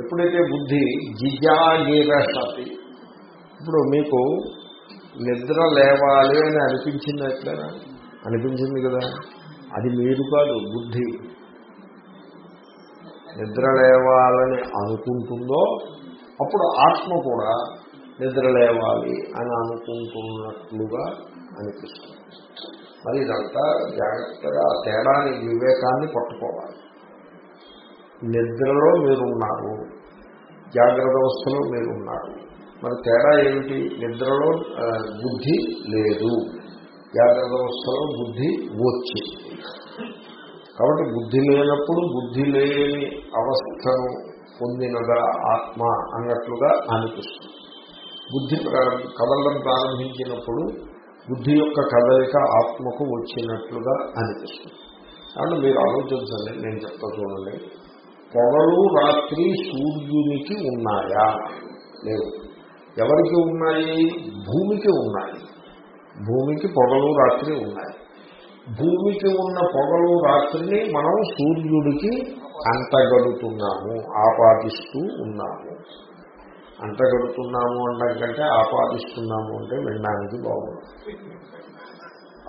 ఎప్పుడైతే బుద్ధి జిజాగీరసతి ఇప్పుడు మీకు నిద్ర లేవాలి అని అనిపించింది ఎట్లయినా అనిపించింది కదా. అది మీరు కాదు బుద్ధి. నిద్ర లేవాలని అనుకుంటుందో అప్పుడు ఆత్మ కూడా నిద్ర లేవాలి అని అనుకుంటున్నట్లుగా అనిపిస్తుంది. మరి ఇదంతా జాగ్రత్తగా తేడాన్ని తేడాని వివేకాన్ని పట్టుకోవాలి. నిద్రలో మీరున్నారు. జాగ్రత్త అవస్థలో మీరున్నారు. మరి తేడా ఏమిటి? నిద్రలో బుద్ధి లేదు. జాగ్రత్త అవస్థలో బుద్ధి వచ్చింది కాబట్టి బుద్ధి లేనప్పుడు బుద్ధి లేని అవస్థను పొందినదా ఆత్మ అన్నట్లుగా అనిపిస్తుంది. బుద్ధి ప్రా- కదలడం ప్రారంభించినప్పుడు బుద్ధి యొక్క కదలిక ఆత్మకు వచ్చినట్లుగా అనిపిస్తుంది. కాబట్టి మీరు ఆలోచించండి నేను చెప్తా చూడండి. పొగలు రాత్రి సూర్యునికి ఉన్నాయా? లేవు. ఎవరికి ఉన్నాయి? భూమికి ఉన్నాయి. భూమికి పొగలు రాత్రి ఉన్నాయి. భూమికి ఉన్న పొగలు రాత్రిని మనం సూర్యుడికి అంటగడుతున్నాము ఆపాదిస్తూ ఉన్నాము. అంతగడుతున్నాము అనడం కంటే ఆపాదిస్తున్నాము అంటే వినడానికి బాగుంది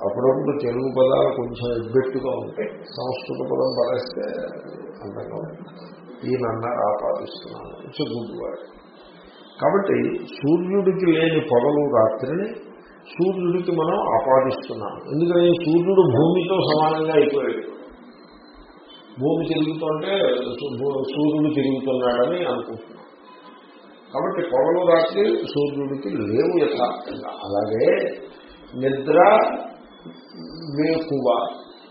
అప్పుడప్పుడు తెలుగు పదాలు కొంచెం ఎబ్బెట్టుగా ఉంటాయి సంస్కృత పదం పడేస్తే అందంగా ఉంటుంది ఈయనన్నారు ఆపాదిస్తున్నాను. ఇట్స్ గుడ్ వర్డ్ కాబట్టి సూర్యుడికి లేని పొగలు రాత్రిని సూర్యుడికి మనం ఆపాదిస్తున్నాం ఎందుకని? సూర్యుడు భూమితో సమానంగా అయిపోయాడు. భూమి తిరుగుతుంటే సూర్యుడు తిరుగుతున్నాడని అనుకుంటున్నాం. కాబట్టి పొగలు రాత్రి సూర్యుడికి లేవు యథార్థంగా. అలాగే నిద్ర వేకువ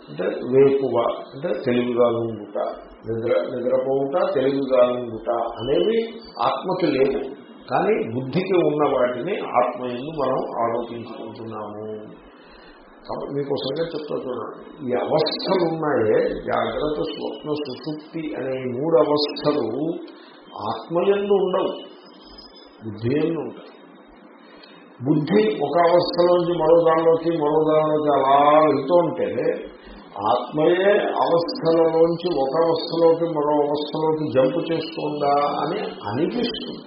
అంటే వేకువ అంటే తెలివిగా నుండుట నిద్ర నిద్రపోవుట తెలివిగా నుండుట అనేవి ఆత్మకి లేవు. కానీ బుద్ధికి ఉన్న వాటిని ఆత్మయందు మనం ఆరోపించుకుంటున్నాము కాబట్టి మీకు సంగతి చెప్తా చూడండి. ఈ అవస్థలు ఉన్నాయే జాగ్రత్త స్వప్న సుశుక్తి అనే మూడు అవస్థలు ఆత్మయందు ఉండవు. బుద్ధి ఎందు ఉంటాయి. బుద్ధి ఒక అవస్థలోంచి మరో దానిలోకి మరో దానిలోకి అలా వెళ్తూ ఉంటే ఆత్మయే అవస్థలలోంచి ఒక అవస్థలోకి మరో అవస్థలోకి జంపు చేస్తుందా అని అనిపిస్తుంది.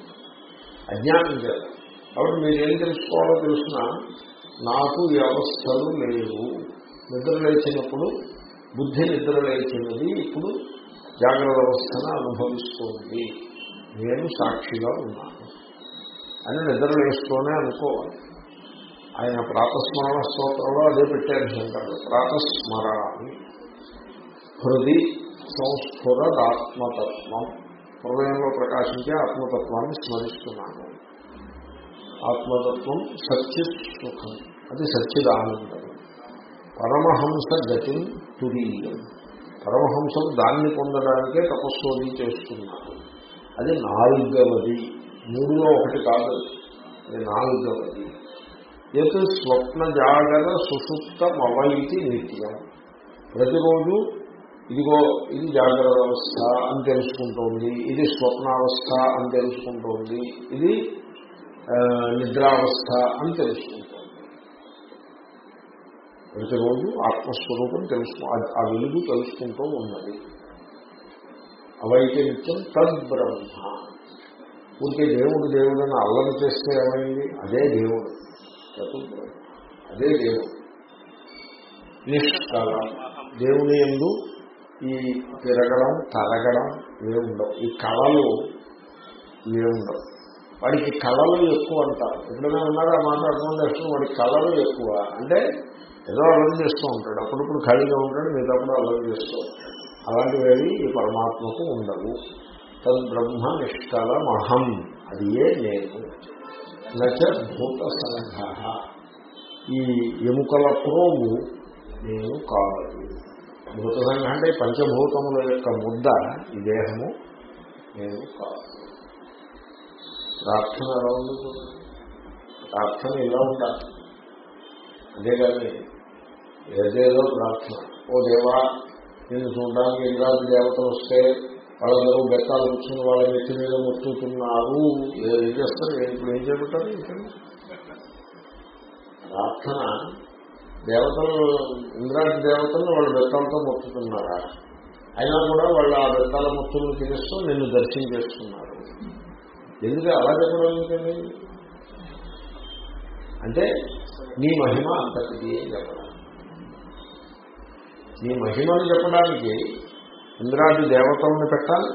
అజ్ఞానం చేత. కాబట్టి మీరు ఏం తెలుసుకోవాలో తెలిసిన? నాకు ఈ అవస్థలు లేవు. నిద్ర లేచినప్పుడు బుద్ధి నిద్రలేచినది ఇప్పుడు జాగ్రత్త అవస్థను అనుభవిస్తుంది. నేను సాక్షిగా ఉన్నాను. అని నిద్ర అనుకోవాలి. ఆయన ప్రాతస్మరణ స్తోత్రంలో అదే పెట్టారు శంకరుడు ప్రాతస్మరాన్ని హృది సంస్ఫురదాత్మతత్వం. హృదయంలో ప్రకాశించే ఆత్మతత్వాన్ని స్మరిస్తున్నాను. ఆత్మతత్వం సచ్చిత్ సుఖం అది సచ్చిదానందం పరమహంస గతి తురీయం. పరమహంసం దాన్ని పొందడానికే తపస్సు చేస్తున్నారు అది నాలుగవది మూడులో ఒకటి కాదు. అది నాలుగవది ఎత్ స్వప్న జాగర సుషుప్తమవైతి నిత్యం. ప్రతిరోజు ఇదిగో ఇది జాగ్రత్త అవస్థ అని తెలుసుకుంటోంది. ఇది స్వప్నావస్థ అని తెలుసుకుంటోంది. ఇది నిద్రావస్థ అని తెలుసుకుంటోంది. ప్రతిరోజు ఆత్మస్వరూపం తెలుసుకు ఆ వెలుగు తెలుసుకుంటూ ఉన్నది. అవైతే నిత్యం తద్బ్రహ్మ. ఊరికే దేవుడు దేవుడని అల్లరి చేస్తే ఏమైంది? అదే దేవుడు. అదే దేవుడు. నిష్కల. దేవుని ఎందు ఈ తిరగడం తరగడం ఇవే ఉండవు. ఈ కళలు ఇవే ఉండవు. వాడికి కళలు ఎక్కువ అంటారు. ఎప్పుడైనా ఉన్నారా? మాట్లాడుకున్న వాడికి కళలు ఎక్కువ. అంటే ఏదో అల్లరి చేస్తూ ఉంటాడు. అప్పుడప్పుడు ఖాళీగా ఉంటాడు. మిగతాప్పుడు అల్లరి చేస్తూ ఉంటాడు. అలాంటివి ఈ పరమాత్మకు ఉండవు. తద్బ్రహ్మ నిష్కలమహం అది ఏ నేను. నచ భూత సంఘ ఈ ఎముకల ప్రోగు నేను కాదు. భూత సంఘ అంటే పంచభూతముల యొక్క ముద్ద ఈ దేహము నేను కాదు. ప్రార్థన ఎలా ఉంది ప్రార్థన ఇలా ఉండాలి. అంతేగాని ఏదేదో ప్రార్థన. ఓ దేవా నేను చూడడానికి ఇంద్రాది దేవతలు వస్తే వాళ్ళందరూ బెత్తాలు కూర్చుని వాళ్ళ నెత్తి మీద ముట్టుతున్నారు ఏం చేస్తారు? ఇప్పుడు ఏం చేయబట్టారు ఇక్కడ? ప్రార్థన. దేవతలు ఇంద్రాది దేవతలు వాళ్ళు బెత్తాలతో మొత్తుతున్నారా అయినా కూడా వాళ్ళు ఆ బెత్తాల మొత్తులను తినేస్తూ నిన్ను దర్శనం చేస్తున్నారు ఎందుకు అలా చెప్పడం ఏంటండి? అంటే నీ మహిమ అంతటిది అని చెప్పడం. నీ మహిమను చెప్పడానికి ఇంద్రాది దేవతల్ని పెట్టాలి.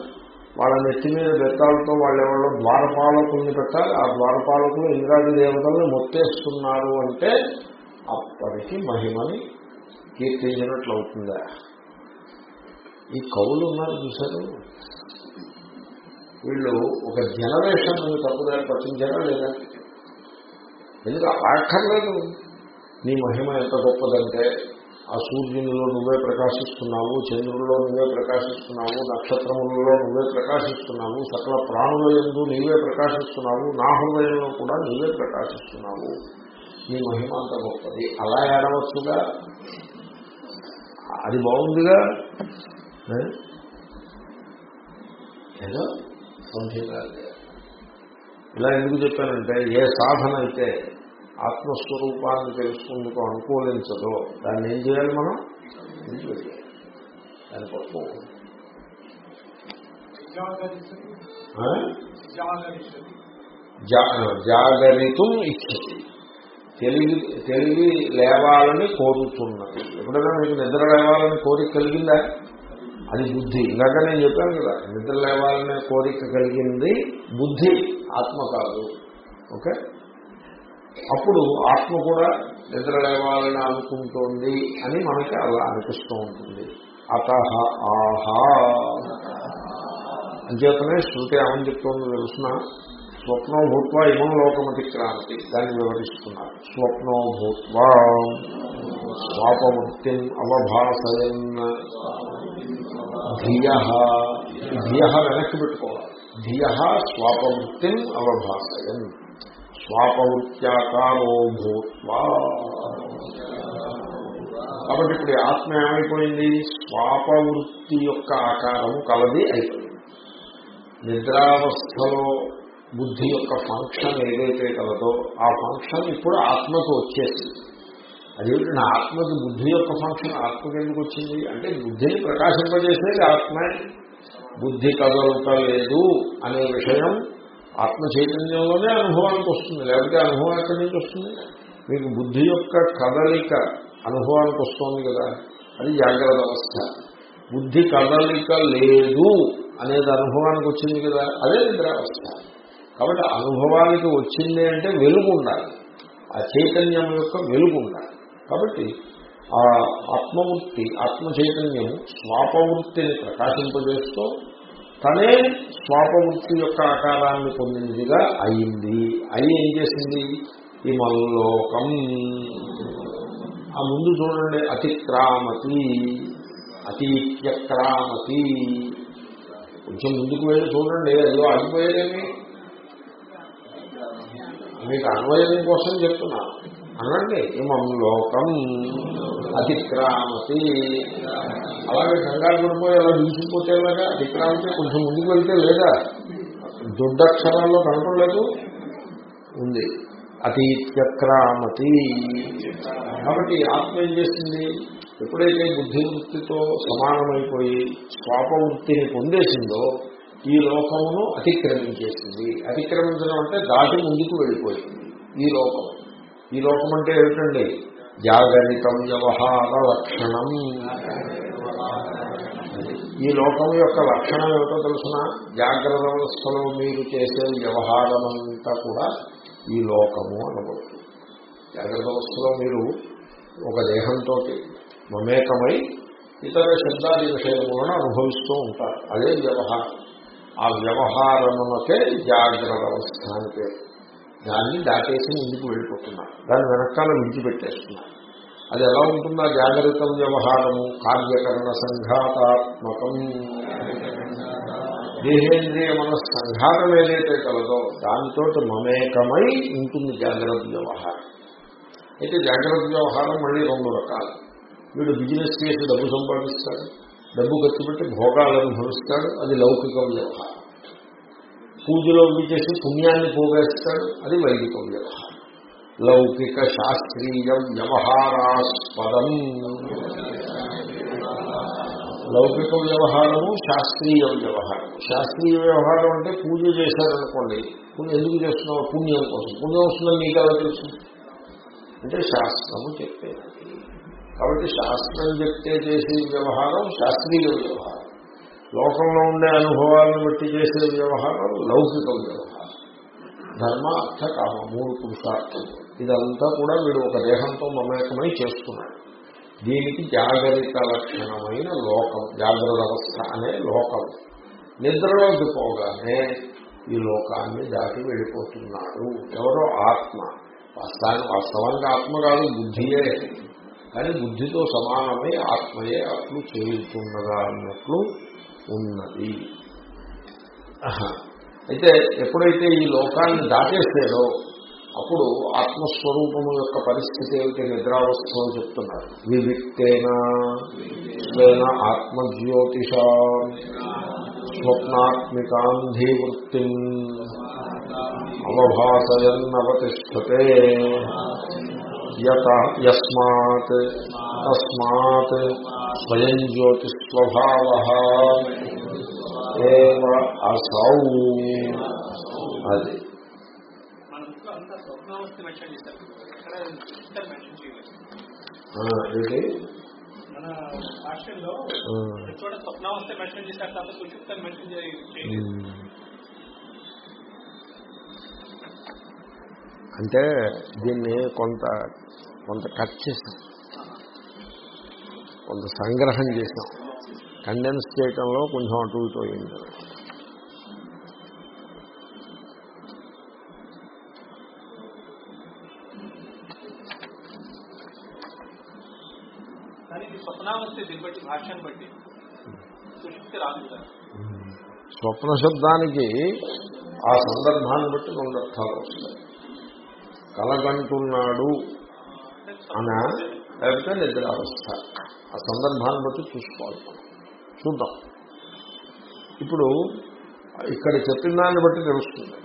వాళ్ళ నెత్తి మీద బెత్తాలతో వాళ్ళెవరో ద్వారపాలకుల్ని పెట్టాలి. ఆ ద్వారపాలకులు ఇంద్రాది దేవతల్ని మొత్తేస్తున్నారు అంటే అప్పటికి మహిమని కీర్తించినట్లు అవుతుందా ఈ కవులు ఉన్నారు చూశారు? వీళ్ళు ఒక జనరేషన్ తప్పుదారి పట్టించారా లేదా? ఎందుకు అక్కర్లేదు నీ మహిమ ఎంత గొప్పదంటే ఆ సూర్యునిలో నువ్వే ప్రకాశిస్తున్నావు చంద్రుల్లో నువ్వే ప్రకాశిస్తున్నావు నక్షత్రములలో నువ్వే ప్రకాశిస్తున్నావు సకల ప్రాణుల ఎందు నీవే ప్రకాశిస్తున్నావు నా హృదయంలో కూడా నీవే ప్రకాశిస్తున్నావు. నీ మహిమ అంత గొప్పది. అలా ఏడవచ్చుగా? అది బాగుందిగా? ఏదో సంథింగ్ ఇలా ఎందుకు చెప్పానంటే ఏ సాధన అయితే ఆత్మస్వరూపాన్ని తెలుసుకుందుకు అనుకూలించదో దాన్ని ఏం చేయాలి మనం? దాని పప్పు జాగరితం ఇచ్చతి. తెలివి తెలివి లేవాలని కోరుతున్నది. ఎప్పుడైనా మీకు నిద్ర లేవాలని కోరిక కలిగిందా? అది బుద్ధి. ఇందాక నేను చెప్పాను కదా నిద్ర లేవాలనే కోరిక కలిగింది బుద్ధి ఆత్మ కాదు. ఓకే? అప్పుడు ఆత్మ కూడా నిద్ర లేవాలని అనుకుంటోంది అని మనకి అలా అనిపిస్తూ ఉంటుంది. అత ఆహా. అంచేతనే శృతి ఏమని చెప్తోంది తెలుసిన? స్వప్నో భూత్వ ఇమం లోకమతి క్రాంతి. దాన్ని వివరిస్తున్నారు. స్వప్నో భూత్వ స్వాపవృత్తిం అవభాసయన్. ధియ. ధియ వెనక్కి పెట్టుకోవాలి. ధియ స్వాపవృత్తిం అవభాసయన్. స్వాపవృత్యాకారో భూత్వా. కాబట్టి ఇప్పుడు ఆత్మ ఏమైపోయింది? స్వాపవృత్తి యొక్క ఆకారము కలది అయిపోయింది. నిద్రావస్థలో బుద్ధి యొక్క ఫంక్షన్ ఏదైతే కలదో ఆ ఫంక్షన్ ఇప్పుడు ఆత్మకు వచ్చేసింది. అదేమిటి? నా ఆత్మకి బుద్ధి యొక్క ఫంక్షన్ ఆత్మకి ఎందుకు వచ్చింది? అంటే బుద్ధిని ప్రకాశింపజేసేది ఆత్మే. బుద్ధి కదలటలేదు అనే విషయం ఆత్మ చైతన్యంలోనే అనుభవానికి వస్తుంది. లేకపోతే అనుభవం ఎక్కడి నుంచి వస్తుంది? మీకు బుద్ధి యొక్క కదలిక అనుభవానికి వస్తుంది కదా. అది జాగ్రత్త అవస్థ. బుద్ధి కదలిక లేదు అనేది అనుభవానికి వచ్చింది కదా. అదే నిద్రావస్థ. కాబట్టి అనుభవానికి వచ్చింది అంటే వెలుగు ఉండాలి. ఆ చైతన్యం యొక్క వెలుగు ఉండాలి. కాబట్టి ఆ ఆత్మవృత్తి ఆత్మ చైతన్యం స్వాపవృత్తిని ప్రకాశింపజేస్తూ తనే స్వాపవృత్తి యొక్క ఆకారాన్ని పొందినదిగా అయింది. అయి ఏం చేసింది? ఈ మల్లోకం. ఆ ముందు చూడండి అతిక్రామతి అతీత్యక్రామతి. కొంచెం ముందుకు వెళ్ళి చూడండి అదో అడిపోయేదేమి మీకు అన్వయం కోసం చెప్తున్నా. అనండి ఇమం లోకం అతిక్రామతి అలాగే కంగారు పడిపోయి అలా దూసిపోతే లాగా అతిక్రామతి కొంచెం ముందుకు వెళ్తే లేదా? దొడ్డక్షరాల్లో కనపడలేదు? ఉంది. అతిక్రామతి కాబట్టి ఆత్మ ఏం చేసింది ఎప్పుడైతే బుద్ధివృత్తితో సమానమైపోయి స్వాపవృత్తిని పొందేసిందో ఈ లోకమును అతిక్రమించేసింది. అతిక్రమించడం అంటే దాటి ముందుకు వెళ్ళిపోయింది. ఈ లోకం. ఈ లోకం అంటే ఏమిటండి? జాగరితం వ్యవహార లక్షణం. ఈ లోకం యొక్క లక్షణం ఏమిటో తెలుసిన? జాగ్రత్త వ్యవస్థలో మీరు చేసే వ్యవహారమంతా కూడా ఈ లోకము అనబడుతుంది. జాగ్రత్త వ్యవస్థలో మీరు ఒక దేహంతో మమేకమై ఇతర శబ్దాది విషయములను అనుభవిస్తూ ఉంటారు. అదే వ్యవహారం. ఆ వ్యవహారమునకే జాగ్రత్త వ్యవస్థ అని పేరు. దాన్ని దాటేసి ముందుకు వెళ్ళిపోతున్నారు దాన్ని వెనకాల విడిచిపెట్టేస్తున్నారు అది ఎలా ఉంటుందో? జాగ్రత్త వ్యవహారము కార్యకరణ సంఘాతాత్మకం. దేహేంద్రియ మన సంఘాతం ఏదైతే కలదో దానితో మమేకమై ఉంటుంది జాగ్రత్త వ్యవహారం. అయితే జాగ్రత్త వ్యవహారం మళ్ళీ రెండు రకాలు. వీడు బిజినెస్ చేసి డబ్బు సంపాదిస్తాడు డబ్బు ఖర్చు పెట్టి భోగాలు అనుభవిస్తాడు అది లౌకిక వ్యవహారం. పూజలో చేసి పుణ్యాన్ని పోగేస్తాడు. అది వైదిక వ్యవహారం. లౌకిక శాస్త్రీయ వ్యవహారాస్పదం. లౌకిక వ్యవహారము శాస్త్రీయ వ్యవహారం. శాస్త్రీయ వ్యవహారం అంటే పూజ చేశారనుకోండి పూజ ఎందుకు చేస్తున్నావు? పుణ్యం కోసం. పుణ్యం వస్తుందని మీకు ఎలా తెలుసు? అంటే శాస్త్రము చెప్పేది. కాబట్టి శాస్త్రం చెప్తే చేసే వ్యవహారం శాస్త్రీయ వ్యవహారం. లోకంలో ఉండే అనుభవాలను బట్టి చేసే వ్యవహారం లౌకిక వ్యవహారం. ధర్మ అర్థ కామ మూడు పురుషార్థం. ఇదంతా కూడా వీడు ఒక దేహంతో మమేకమై చేస్తున్నాడు. దీనికి జాగరిక లక్షణమైన లోకం జాగ్రత్త అవస్థ అనే లోకం. నిద్రలోకి పోగానే ఈ లోకాన్ని దాటి వెళ్ళిపోతున్నాడు. ఎవరో ఆత్మ. వాస్తవానికి వాస్తవానికి ఆత్మ కాదు బుద్ధియే. కానీ బుద్ధితో సమానమై ఆత్మయే అట్లు చేయుతున్నదా అన్నట్లు ఉన్నది. అయితే ఎప్పుడైతే ఈ లోకాన్ని దాటేస్తాడో అప్పుడు ఆత్మస్వరూపము యొక్క పరిస్థితి ఏమిటి? నిద్రావస్థలో చెప్తున్నారు. వివిక్తేనా ఆత్మజ్యోతిష స్వప్నాత్మికాంధీవృత్తి అవభాసయన్నవతిష్టతే అవతిష్టతే యస్మాత్ తస్మాత్ స్వయం జ్యోతిస్వభావ అసౌ. అది. ఏంటి. అంటే దీన్ని కొంత కొంత కట్ చేసాం. కొంత సంగ్రహం చేసాం. కండెన్స్ చేయటంలో కొంచెం అటు ఇటు అయింది. స్వప్న శబ్దానికి ఆ సందర్భాన్ని బట్టి రెండు అర్థాలు వస్తాయి. కలగంటున్నాడు అనా లేకపోతే నిద్రావస్థ ఆ సందర్భాన్ని బట్టి చూసుకోవాలి. చూద్దాం. ఇప్పుడు ఇక్కడ చెప్పిన దాన్ని బట్టి తెలుస్తుంది.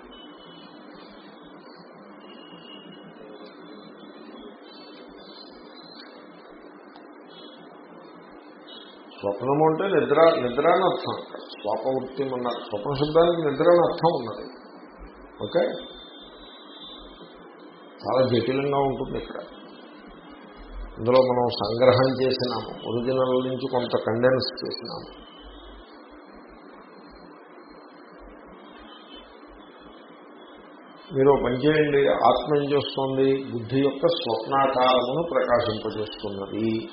స్వప్నము అంటే నిద్ర నిద్ర అని అర్థం అక్కడ. స్వాపవృత్తి అన్నారు స్వప్న శబ్దానికి నిద్ర అని అర్థం ఉన్నది. ఓకే? చాలా జటిలంగా ఉంటుంది ఇక్కడ. ఇందులో మనం సంగ్రహం చేసినాము. ఒరిజినల్ నుంచి కొంత కండెన్స్ చేసినాము. మీరు పనిచేయండి ఆత్మ ఏం చేస్తుంది? బుద్ధి యొక్క స్వప్నాకారమును ప్రకాశింపజేస్తున్నది.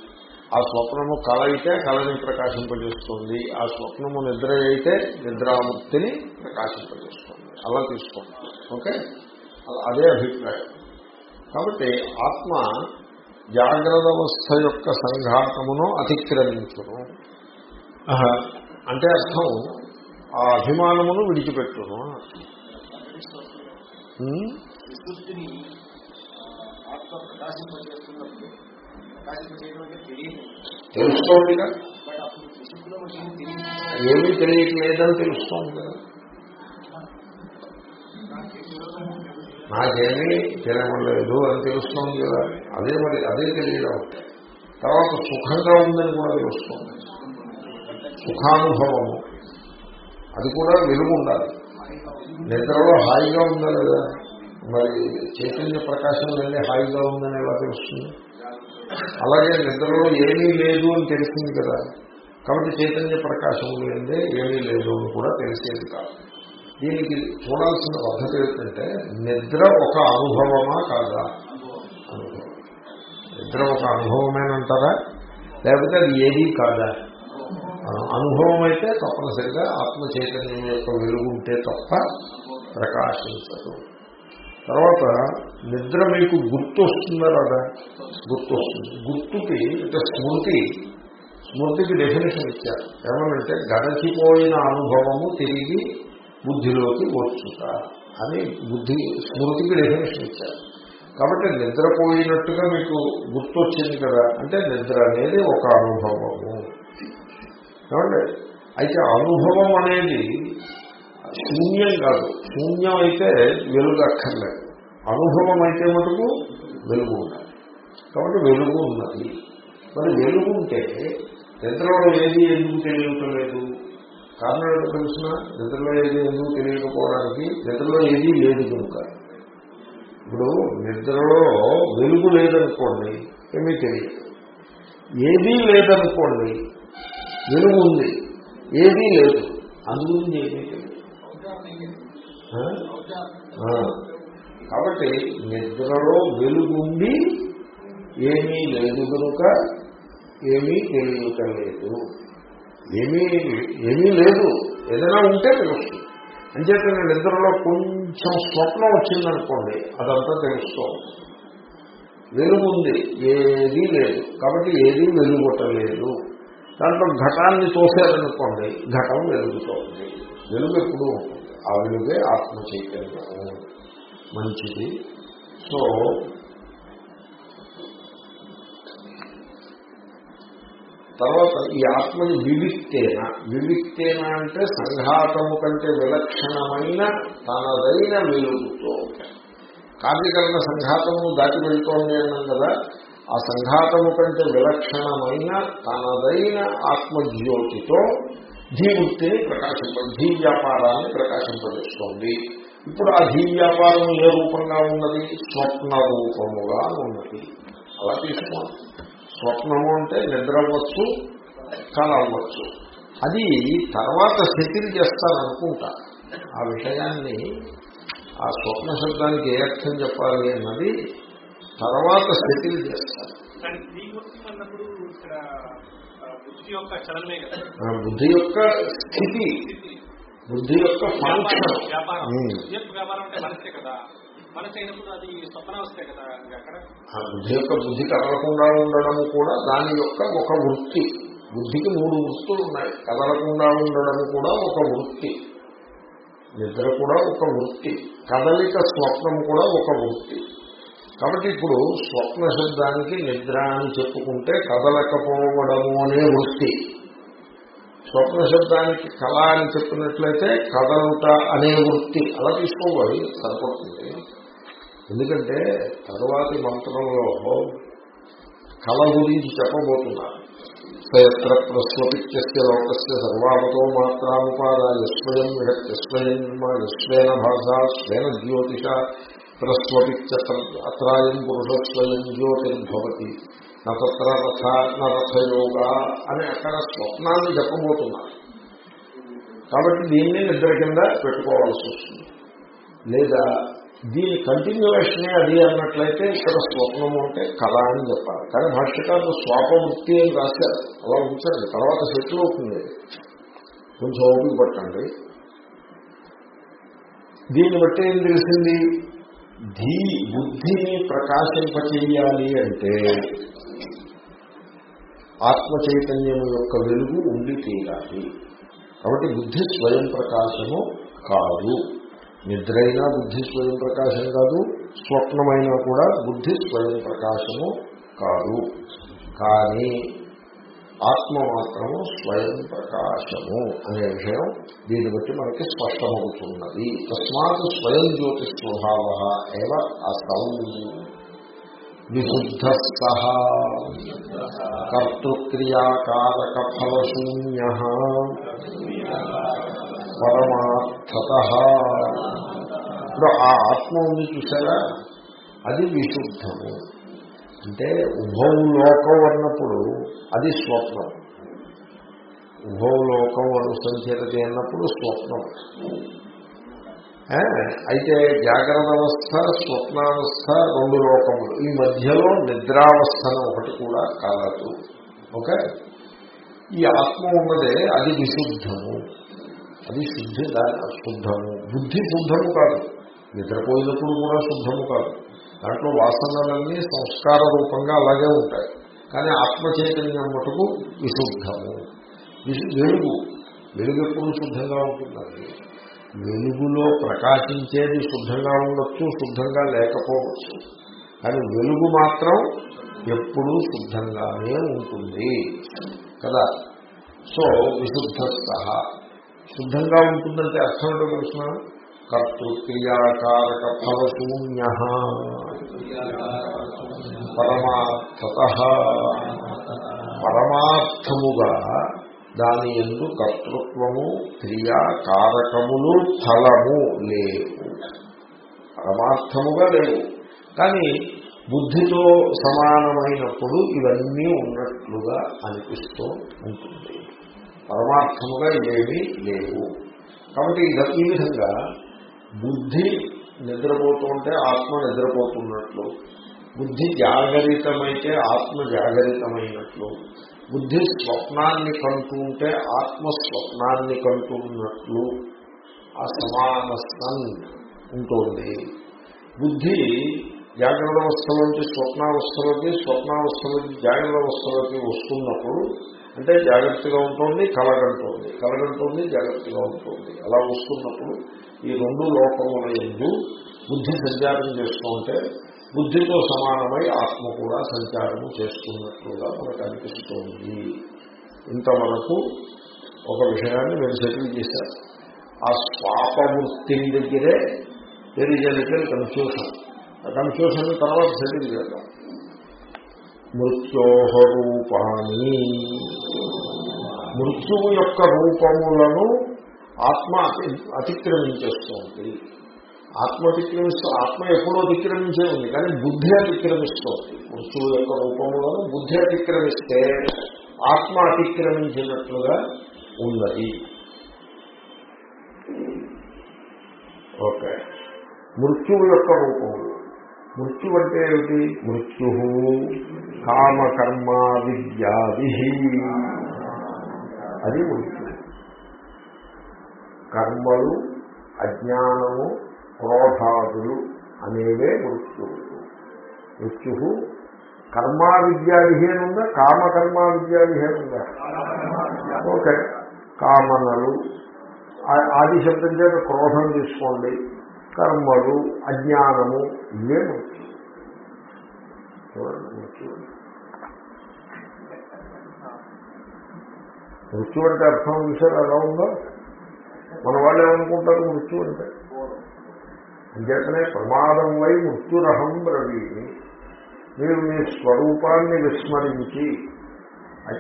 ఆ స్వప్నము కళ అయితే కళని ప్రకాశింపజేస్తుంది. ఆ స్వప్నము నిద్ర అయితే నిద్రాముక్తిని ప్రకాశింపజేస్తుంది. అలా తీసుకోండి. ఓకే? అదే అభిప్రాయం. కాబట్టి ఆత్మ జాగ్రత్త అవస్థ యొక్క సంఘాతమును అతిక్రమించును. అంటే అర్థం ఆ అభిమానమును విడిచిపెట్టును. తెలుస్తోందిగా? ఏమీ తెలియట్లేదని తెలుస్తోంది కదా. నాకేమీ తెలియలేదు అని తెలుస్తుంది కదా. అదే మరి అదే తెలియడం. తర్వాత సుఖంగా ఉందని కూడా తెలుస్తుంది. సుఖానుభవము. అది కూడా వెలుగు ఉండాలి నిద్రలో హాయిగా ఉందా లేదా? మరి చైతన్య ప్రకాశం వెళ్ళి హాయిగా ఉందని ఎలా తెలుస్తుంది? అలాగే నిద్రలో ఏమీ లేదు అని తెలిసింది కదా. కాబట్టి చైతన్య ప్రకాశం లేదే ఏమీ లేదు అని కూడా తెలిసేది కాదు. దీనికి చూడాల్సిన పద్ధతి ఏంటంటే నిద్ర ఒక అనుభవమా కాదా? అనుభవం. నిద్ర ఒక అనుభవమేనంటారా? లేకపోతే అది ఏదీ కాదా? అనుభవం అయితే తప్పనిసరిగా ఆత్మ చైతన్యం యొక్క వెలుగు ఉంటే తప్ప ప్రకాశించదు. తర్వాత నిద్ర మీకు గుర్తు వస్తుందా రాదా? గుర్తు వస్తుంది గుర్తుకి అంటే స్మృతి స్మృతికి డెఫినేషన్ ఇచ్చారు. ఏమనంటే గడచిపోయిన అనుభవము తిరిగి బుద్ధిలోకి వచ్చుట అని బుద్ధి స్మృతికి డెఫినేషన్ ఇచ్చారు. కాబట్టి నిద్రపోయినట్టుగా మీకు గుర్తు వచ్చింది కదా అంటే నిద్ర అనేది ఒక అనుభవము. ఏమండి? అయితే అనుభవం అనేది శూన్యం కాదు. శూన్యం అయితే వెలుగు అక్కర్లేదు. అనుభవం అయితే మటుకు వెలుగు ఉండాలి. కాబట్టి వెలుగు ఉన్నది. మరి వెలుగు ఉంటే నిద్రలో ఏది ఎందుకు తెలియటం లేదు? కారణం ఏంటో తెలిసిన? నిద్రలో ఏది ఎందుకు తెలియకపోవడానికి నిద్రలో ఏది లేదు కనుక. ఇప్పుడు నిద్రలో వెలుగు లేదనుకోండి ఏమీ తెలియదు. ఏదీ లేదనుకోండి వెలుగు ఉంది ఏదీ లేదు అందుగురించి ఏమీ తెలియదు. కాబట్టి నిద్రలో వెలుగుండి ఏమీ లేదు కనుక ఏమీ తెలియటలేదు ఏమీ ఏమీ లేదు. ఏదైనా ఉంటే తెలుస్తుంది. అంచేత నేను నిద్రలో కొంచెం స్వప్నం వచ్చిందనుకోండి అదంతా తెలుస్తోంది. వెలుగు ఉంది ఏదీ లేదు. కాబట్టి ఏదీ వెలుగొట్టలేదు దాంట్లో ఘటాన్ని తోసారనుకోండి ఘటం వెలుగుతోంది. వెలుగు ఎప్పుడు ఉంటుంది. ఆ వెలుగే ఆత్మ చైతన్యం మంచిది. సో తర్వాత ఈ ఆత్మని వివిక్తేన. వివిక్తేన అంటే సంఘాతము కంటే విలక్షణమైన తనదైన వెలుగుతో కార్యకరణ సంఘాతము దాటి వెళ్తోంది అన్నాం కదా. ఆ సంఘాతము కంటే విలక్షణమైన తనదైన ఆత్మజ్యోతితో ధీవృత్తిని ప్రకాశింప ధీ వ్యాపారాన్ని ప్రకాశింపజేస్తోంది. ఇప్పుడు ఆ ధీ వ్యాపారం ఏ రూపంగా ఉన్నది? స్వప్న రూపముగా ఉన్నది అలా తీసుకోండి స్వప్నము అంటే నిద్ర అవ్వచ్చు కళ అవ్వచ్చు అది తర్వాత సెటిల్ చేస్తారనుకుంటా. ఆ విషయాన్ని ఆ స్వప్న శబ్దానికి ఏ అర్థం చెప్పాలి అన్నది తర్వాత సెటిల్ చేస్తారు. బుద్ధి యొక్క స్థితి బుద్ధి యొక్క ఫంక్షన్. వ్యాపారం. బుద్ధి యొక్క ఆ బుద్ధి యొక్క బుద్ధి కదలకుండా ఉండడం కూడా దాని యొక్క ఒక వృత్తి. బుద్ధికి మూడు వృత్తులు ఉన్నాయి. కదలకుండా ఉండడం కూడా ఒక వృత్తి. నిద్ర కూడా ఒక వృత్తి. కదలిక స్వప్నం కూడా ఒక వృత్తి. కాబట్టి ఇప్పుడు స్వప్న శబ్దానికి నిద్ర అని చెప్పుకుంటే కదలకపోవడము అనే వృత్తి. స్వప్న శబ్దానికి కళ అని చెప్పినట్లయితే కదలుట అనే వృత్తి. అలా తీసుకోవాలి సరిపడుతుంది. ఎందుకంటే తరువాతి మంత్రంలో కళ గురించి చెప్పబోతున్నారు ఎత్ర ప్రస్వపిత్య లోకస్య సర్వావతో మాత్రాముపాదాయ స్వయం విహత్య స్వయం భాష స్వేన జ్యోతిష ప్రస్వపిత్యత్ర అత్రాయం పురుష స్వయం జ్యోతిర్భవతి. నత్ర రథ నరథయోగా అని అక్కడ స్వప్నాన్ని చెప్పబోతున్నారు కాబట్టి దీన్ని నిద్ర కింద పెట్టుకోవాల్సి వస్తుంది. లేదా దీని కంటిన్యూవేషనే అది అన్నట్లయితే ఇక్కడ స్వప్నము అంటే కళ అని చెప్పాలి. కానీ భాష్యకారులు స్వాపవృత్తి అని రాశారు. అలా ఉంచండి. తర్వాత సెటిల్ అవుతుంది. కొంచెం ఓపిక పట్టండి. దీన్ని బట్టి ఏం తెలిసింది? ధీ బుద్ధిని ప్రకాశింపచేయాలి అంటే ఆత్మ చైతన్యం యొక్క వెలుగు ఉండి తీరాలి కాబట్టి బుద్ధి స్వయం ప్రకాశము కాదు. నిద్ర అయినా బుద్ధి స్వయం ప్రకాశం కాదు స్వప్నమైనా కూడా బుద్ధి స్వయం ప్రకాశము కాదు. కానీ ఆత్మ మాత్రము స్వయం ప్రకాశము అనే విషయం దీన్ని బట్టి మనకి స్పష్టమవుతున్నది. తస్మాత్ స్వయం జ్యోతి స్వభావ ఏవ అసౌ విశుద్ధ సహా కర్తృక్రియాకారక ఫలశూన్య. పరమార్థత ఇప్పుడు ఆ ఆత్మ ఉంది చూసారా అది విశుద్ధము. అంటే ఉభవ లోకం అన్నప్పుడు అది స్వప్నం. ఉభవ లోకం అనుసంచరతి అన్నప్పుడు స్వప్నం. అయితే జాగ్రత్త అవస్థ స్వప్నావస్థ రెండు లోకములు. ఈ మధ్యలో నిద్రావస్థను ఒకటి కూడా కాదు. ఓకే? ఈ ఆత్మ ఉన్నదే అది విశుద్ధము. అది శుద్ధి శుద్ధము బుద్ధి శుద్ధము కాదు. నిద్రపోయినప్పుడు కూడా శుద్ధము కాదు. దాంట్లో వాసనలన్నీ సంస్కార రూపంగా అలాగే ఉంటాయి. కానీ ఆత్మ చైతన్యం మటుకు విశుద్ధము. వెలుగు. వెలుగు ఎప్పుడు శుద్ధంగా ఉంటుందండి? వెలుగులో ప్రకాశించేది శుద్ధంగా ఉండొచ్చు శుద్ధంగా లేకపోవచ్చు. కానీ వెలుగు మాత్రం ఎప్పుడూ శుద్ధంగానే ఉంటుంది. కదా? సో విశుద్ధ శుద్ధంగా ఉంటుందంటే అర్థం ఏంటో తెలుసిన కర్తృక్రియాకారక ఫలశూన్య పరమార్థత. పరమార్థముగా దాని ఎందు కర్తృత్వము క్రియాకారకములు ఫలము లేవు. పరమార్థముగా లేవు. కానీ బుద్ధితో సమానమైనప్పుడు ఇవన్నీ ఉన్నట్లుగా అనిపిస్తూ ఉంటుంది. పరమార్థముగా ఏమీ లేవు. కాబట్టి ఈ విధంగా బుద్ధి నిద్రపోతూ ఉంటే ఆత్మ నిద్రపోతున్నట్లు బుద్ధి జాగరితమైతే ఆత్మ జాగరితమైనట్లు బుద్ధి స్వప్నాన్ని కంటూ ఉంటే ఆత్మ స్వప్నాన్ని కంటున్నట్లు అసమానస్థం ఉంటుంది. బుద్ధి జాగ్రత్త అవస్థలోంచి స్వప్నావస్థలోకి స్వప్నావస్థలోకి జాగ్రత్త అవస్థలోకి వస్తున్నప్పుడు అంటే జాగ్రత్తగా ఉంటుంది కలగంటుంది. కలగంటుంది జాగ్రత్తగా ఉంటుంది. అలా వస్తున్నప్పుడు ఈ రెండు లోకముల ఎందు బుద్ధి సంచారం చేస్తూ ఉంటే బుద్ధితో సమానమై ఆత్మ కూడా సంచారము చేస్తున్నట్లుగా మనకు అనిపిస్తోంది. ఇంతవరకు ఒక విషయాన్ని మీరు సెటిల్ చేశారు. ఆ స్వాపవృత్తి దగ్గరే దెర్ కన్ఫ్యూషన్. ఆ కన్ఫ్యూషన్ తర్వాత సెటిల్ చేద్దాం మృత్యోహ రూపాన్ని మృత్యువు యొక్క రూపములను ఆత్మ అతి- అతిక్రమించేస్తోంది. ఆత్మ అతిక్రమిస్తూ ఆత్మ ఎప్పుడో అతిక్రమించే ఉంది కానీ బుద్ధి అతిక్రమిస్తోంది. మృత్యువు యొక్క రూపములను బుద్ధి అతిక్రమిస్తే ఆత్మ అతిక్రమించినట్లుగా ఉన్నది. ఓకే. మృత్యువు యొక్క రూపములు మృత్యు అంటే ఏమిటి? మృత్యు కామకర్మ విద్యాది అది మృత్యు. కర్మలు అజ్ఞానము క్రోధాదులు అనేవే మృత్యువులు మృత్యు కర్మా విద్యాది ఉందా? కామకర్మ విద్యాది ఉందా? ఓకే. కామనలు ఆది శబ్దం చేత క్రోధం తీసుకోండి. కర్మలు అజ్ఞానము ఇవే మృత్యు మృత్యు అంటే అర్థం విషయాలు ఎలా ఉందో? మన వాళ్ళు ఏమనుకుంటారు? మృత్యు అంటే? అంచేతనే ప్రమాదం వై మృత్యురహం బ్రవీమి మీరు మీ స్వరూపాన్ని విస్మరించి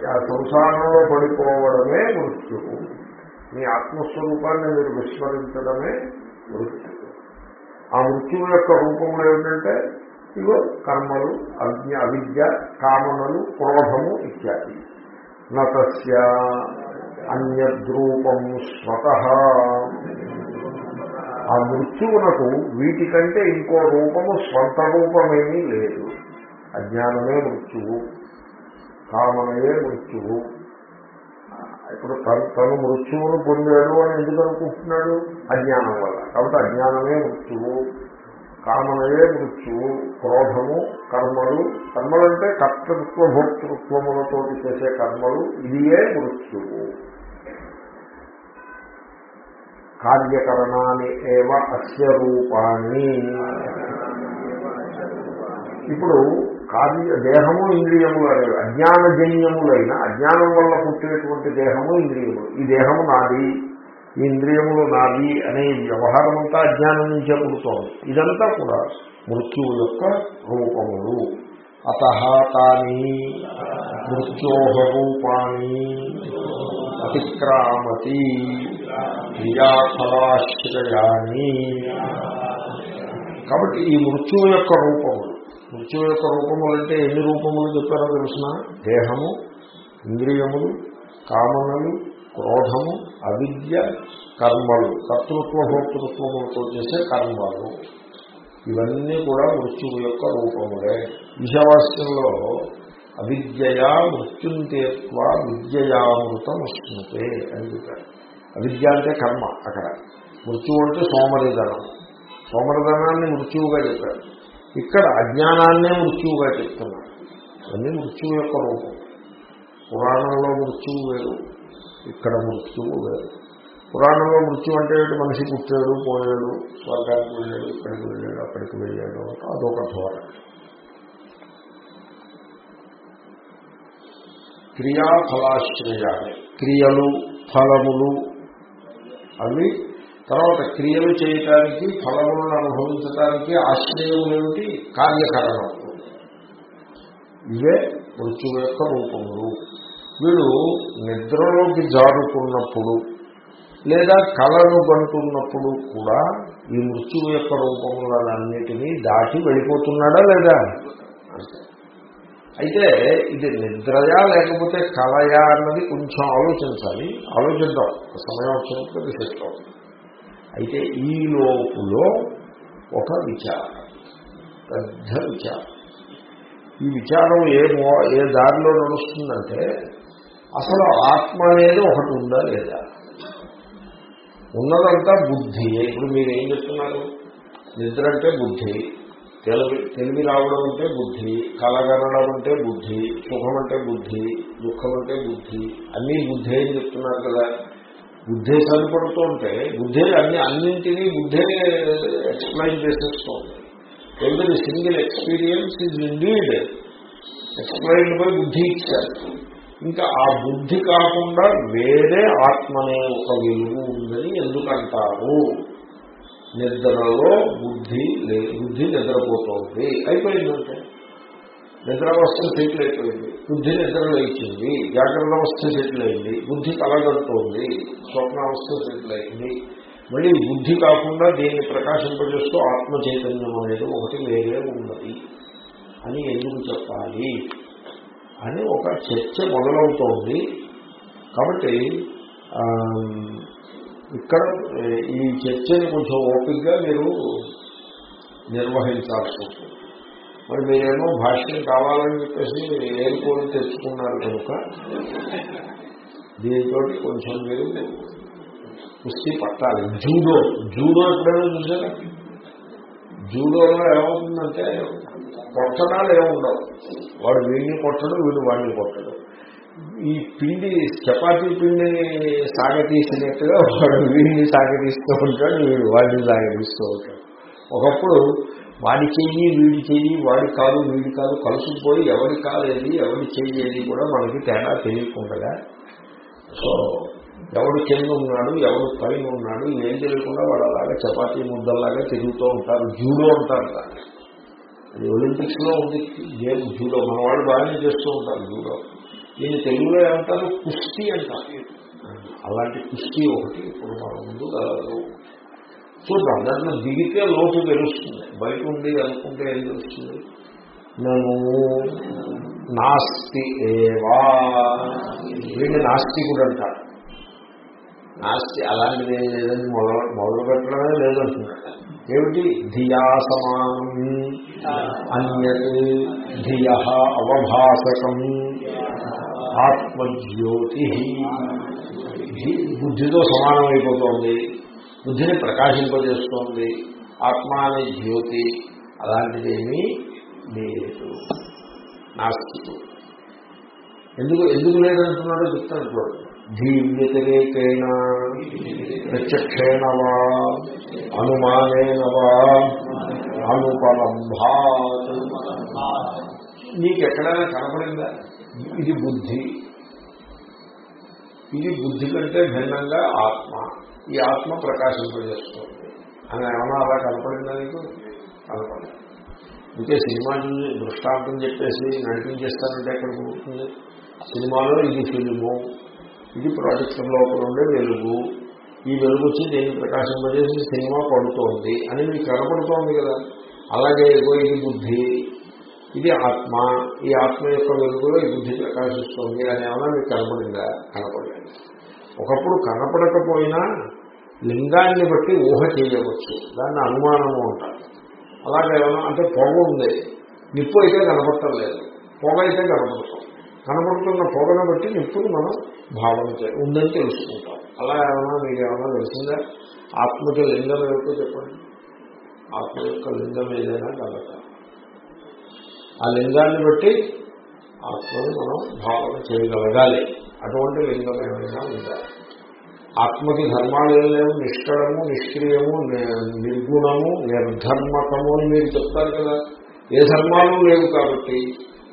ఆ సంసారంలో పడిపోవడమే మృత్యువు మీ ఆత్మస్వరూపాన్ని మీరు విస్మరించడమే మృత్యు. ఆ మృత్యువు యొక్క రూపంలో ఏమిటంటే ఇవో కర్మలు అజ్ఞ అవిద్య కామనలు క్రోధము ఇత్యాది. నతస్య అన్యద్రూపం స్వత. ఆ మృత్యువునకు వీటికంటే ఇంకో రూపము స్వంత రూపమేమీ లేదు. అజ్ఞానమే మృత్యువు కామనయే మృత్యువు. ఇప్పుడు తను తను మృత్యువును పొందాడు అని ఎందుకు అనుకుంటున్నాడు? అజ్ఞానం వల్ల. కాబట్టి అజ్ఞానమే మృత్యువు. కామనయే మృత్యువు. క్రోధము కర్మలు. కర్మలంటే కర్తృత్వ భోక్తృత్వములతో చేసే కర్మలు. ఇదియే మృత్యువు. కార్యకరణాన్ని ఏవ అస్య రూపాన్ని. ఇప్పుడు కార్య దేహము ఇంద్రియములు అనేవి. అజ్ఞానజన్యములైన అజ్ఞానం వల్ల పుట్టేటువంటి దేహము ఇంద్రియములు. ఈ దేహము నాది ఈ ఇంద్రియములు నాది అనే వ్యవహారం అంతా అజ్ఞానం నుంచే పుడుతోంది. ఇదంతా కూడా మృత్యువు యొక్క రూపములు. అత తాని మృత్యోహ రూపాన్ని అతిక్రామతి క్రియాఫలాశ్రయాన్ని కాబట్టి ఈ మృత్యువు యొక్క రూపములు మృత్యువు యొక్క రూపములు అంటే ఎన్ని రూపములు చెప్పారో తెలిసిన? దేహము ఇంద్రియములు కామనలు క్రోధము అవిద్య కర్మలు. కర్తృత్వ భోక్తృత్వములతో చేసే కర్మలు. ఇవన్నీ కూడా మృత్యువు యొక్క రూపములే. ఈశావాస్యంలో అవిద్యయా మృత్యుంతేత్వ విద్యయామృతం వస్తుంది అని చెప్పారు. అవిద్య అంటే కర్మ అక్కడ. మృత్యువు అంటే సోమరిధనం సోమరిధనాన్ని మృత్యువుగా చెప్పారు. ఇక్కడ అజ్ఞానాన్నే మృత్యువుగా చెప్తున్నారు. అన్నీ మృత్యువు యొక్క రూపం. పురాణంలో మృత్యువు వేరు ఇక్కడ మృత్యువు వేరు. పురాణంలో మృత్యు అంటే మనిషి పుట్టాడు పోయాడు స్వర్గానికి వెళ్ళాడు ఇక్కడికి వెళ్ళాడు అక్కడికి వెళ్ళాడు అదొక ధోరణి. క్రియాఫలాశ్రయాలు క్రియలు ఫలములు అవి తర్వాత క్రియలు చేయటానికి ఫలములను అనుభవించటానికి ఆశ్రయం ఏమిటి? కార్యకరణం. ఇవే మృత్యువు యొక్క రూపములు. వీడు నిద్రలోకి జారుకున్నప్పుడు లేదా కళను కంటున్నప్పుడు కూడా ఈ మృత్యువు యొక్క రూపములన్నిటినీ దాటి వెళ్ళిపోతున్నాడా లేదా? అయితే ఇది నిద్రయా లేకపోతే కళయా అన్నది కొంచెం ఆలోచించాలి. ఆలోచిద్దాం. సమయం వచ్చినప్పుడు అది అయితే ఈ లోపులో ఒక విచారం పెద్ద విచారం. ఈ విచారం ఏ ఏ దారిలో నడుస్తుందంటే అసలు ఆత్మ అనేది ఒకటి ఉందా లేదా? ఉన్నదంతా బుద్ధి ఇప్పుడు మీరు ఏం చెప్తున్నారు? నిద్ర అంటే బుద్ధి తెలివి తెలివి రావడం అంటే బుద్ధి కలగనడం అంటే బుద్ధి సుఖం అంటే బుద్ధి దుఃఖం అంటే బుద్ధి అన్నీ బుద్ధి అని చెప్తున్నారు కదా. బుద్ధే సరిపడుతూ ఉంటే అన్ని అన్నింటినీ బుద్ధే ఎక్స్ప్లెయిన్ చేసేస్తుంది. ఎవరి single experience is indeed explain by బుద్ధి ఇచ్చారు. ఇంకా ఆ బుద్ధి కాకుండా వేరే ఆత్మనే ఒక వెలుగు ఉందని ఎందుకంటారు? నిద్రలో బుద్ధి లే బుద్ధి నిద్రపోతుంది. అయిపోయిందంటే నిద్రావస్థ సెటిల్ అయిపోయింది బుద్ధి నిద్ర లేచింది జాగ్రత్త అవస్థ సెటిల్ అయింది బుద్ధి కలగడుతోంది స్వప్నావస్థ సెటిల్ అయింది మళ్ళీ బుద్ధి కాకుండా దీన్ని ప్రకాశింపజేస్తూ ఆత్మ చైతన్యం అనేది ఒకటి వేరే ఉన్నది. అని ఎందుకు చెప్పాలి? అని ఒక చర్చ మొదలవుతోంది. కాబట్టి ఇక్కడ ఈ చర్చని కొంచెం ఓపిక్గా మీరు నిర్వహించాల్సి ఉంటుంది. మరి మీరేమో భాష్యం కావాలని చెప్పేసి ఏరుకోని తెచ్చుకున్నారు కనుక దీంతో కొంచెం మీరు కుస్తీ పట్టాలి. జూడో. జూడో ఎప్పుడైనా చూసారా? జూడోలో ఏమవుతుందంటే కొట్టడాలు ఏముండవు. వాడు వీడిని కొట్టడు వీడు వాడిని కొట్టడు. ఈ పిండి చపాతీ పిండిని సాగతీసినట్టుగా వాడు వీడిని సాగతీస్తూ ఉంటాడు వీడు వాడిని సాగతీస్తూ ఉంటాడు. ఒకప్పుడు వాడి చెయ్యి వీడి చెయ్యి వాడి కాదు వీడి కాదు కలుసుకుపోయి ఎవరి కాలేది ఎవరి చెయ్యేది కూడా మనకి తేడా తెలియకుండా సో ఎవడు కింద ఉన్నాడు ఎవడు పైన ఉన్నాడు ఏం తెలియకుండా వాడు అలాగా చపాతీ ముద్దల్లాగా తిరుగుతూ ఉంటారు జూడో అంటారు అది ఒలింపిక్స్లో ఉంది గేమ్ జూడో. మన వాళ్ళు బాగానే చేస్తూ ఉంటారు జూడో. దీన్ని తెలుగులో ఏమంటారు? కుస్తీ అంటారు. అలాంటి కుస్తీ ఒకటి ఇప్పుడు మన ముందు కలదు. చూద్దాం దాంట్లో దిగితే లోటు తెలుస్తుంది. బయట ఉండి అనుకుంటే ఏం తెలుస్తుంది? నన్ను నాస్తి ఏవా. వీడిని నాస్తికుడు అంటారు. నాస్తి అలాంటిది ఏం లేదని మొదలు మొదలు పెట్టడమే లేదంటున్నాడు ఏమిటి? ధియా సమానం అన్యత్ ధియ అవభాసకం. ఆత్మజ్యోతి. బుద్ధితో సమానం అయిపోతుంది బుద్ధిని ప్రకాశింపజేస్తోంది. ఆత్మ అనే జ్యోతి అలాంటిదేమీ లేదు. నాస్తికు ఎందుకు ఎందుకు లేదంటున్నాడో చెప్తాను చూడండి ధీ వ్యతిరేకేణ ప్రత్యక్షేణ వా అనుమానేన వా అనుపలంభాత్ నీకు ఎక్కడైనా కనపడిందా? ఇది బుద్ధి. ఇది బుద్ధి కంటే భిన్నంగా ఆత్మ. ఈ ఆత్మ ప్రకాశింపజేస్తుంది అని ఏమన్నా అలా కనపడిందా నీకు? కనపడలేదు. ఇంకే సినిమా చూసి దృష్టాంతం చెప్పేసి నడిపించేస్తానంటే ఎక్కడ కుదురుతుంది? సినిమాలో ఇది ఫిలిము ఇది ప్రాజెక్టర్ లోపల ఉండే వెలుగు. ఈ వెలుగు వచ్చి దీన్ని ప్రకాశింపజేసి సినిమా పడుతోంది అని మీకు కనపడుతోంది కదా. అలాగే ఇగో ఇది బుద్ధి ఇది ఆత్మ. ఈ ఆత్మ యొక్క వెలుగులో ఈ బుద్ధి ప్రకాశిస్తోంది అని ఏమన్నా మీకు కనపడిందా? కనపడలేదు. ఒకప్పుడు కనపడకపోయినా లింగాన్ని బట్టి ఊహ చేయవచ్చు. దాన్ని అనుమానము అంటారు. అలాగే ఏమన్నా అంటే పొగ ఉంది. నిప్పు అయితే కనపడటం లేదు. పొగ అయితే కనపడతాం కనపడుతున్న పొగను బట్టి నిప్పుని మనం భావన చేయాలి ఉందని తెలుసుకుంటాం. అలా ఏమైనా మీకు ఏమైనా తెలిసిందా? ఆత్మకి లింగం ఏమిటో చెప్పండి. ఆత్మ యొక్క లింగం ఏదైనా కలగట ఆ లింగాన్ని బట్టి ఆత్మను మనం భావన చేయగలగాలి. అటువంటి లింగం ఏమైనా ఉండాలి ఆత్మకి ధర్మాలు ఏం లేవు నిష్కడము నిష్క్రియము నిర్గుణము నిర్ధర్మకము అని మీరు చెప్తారు కదా. ఏ ధర్మాలు లేవు కాబట్టి.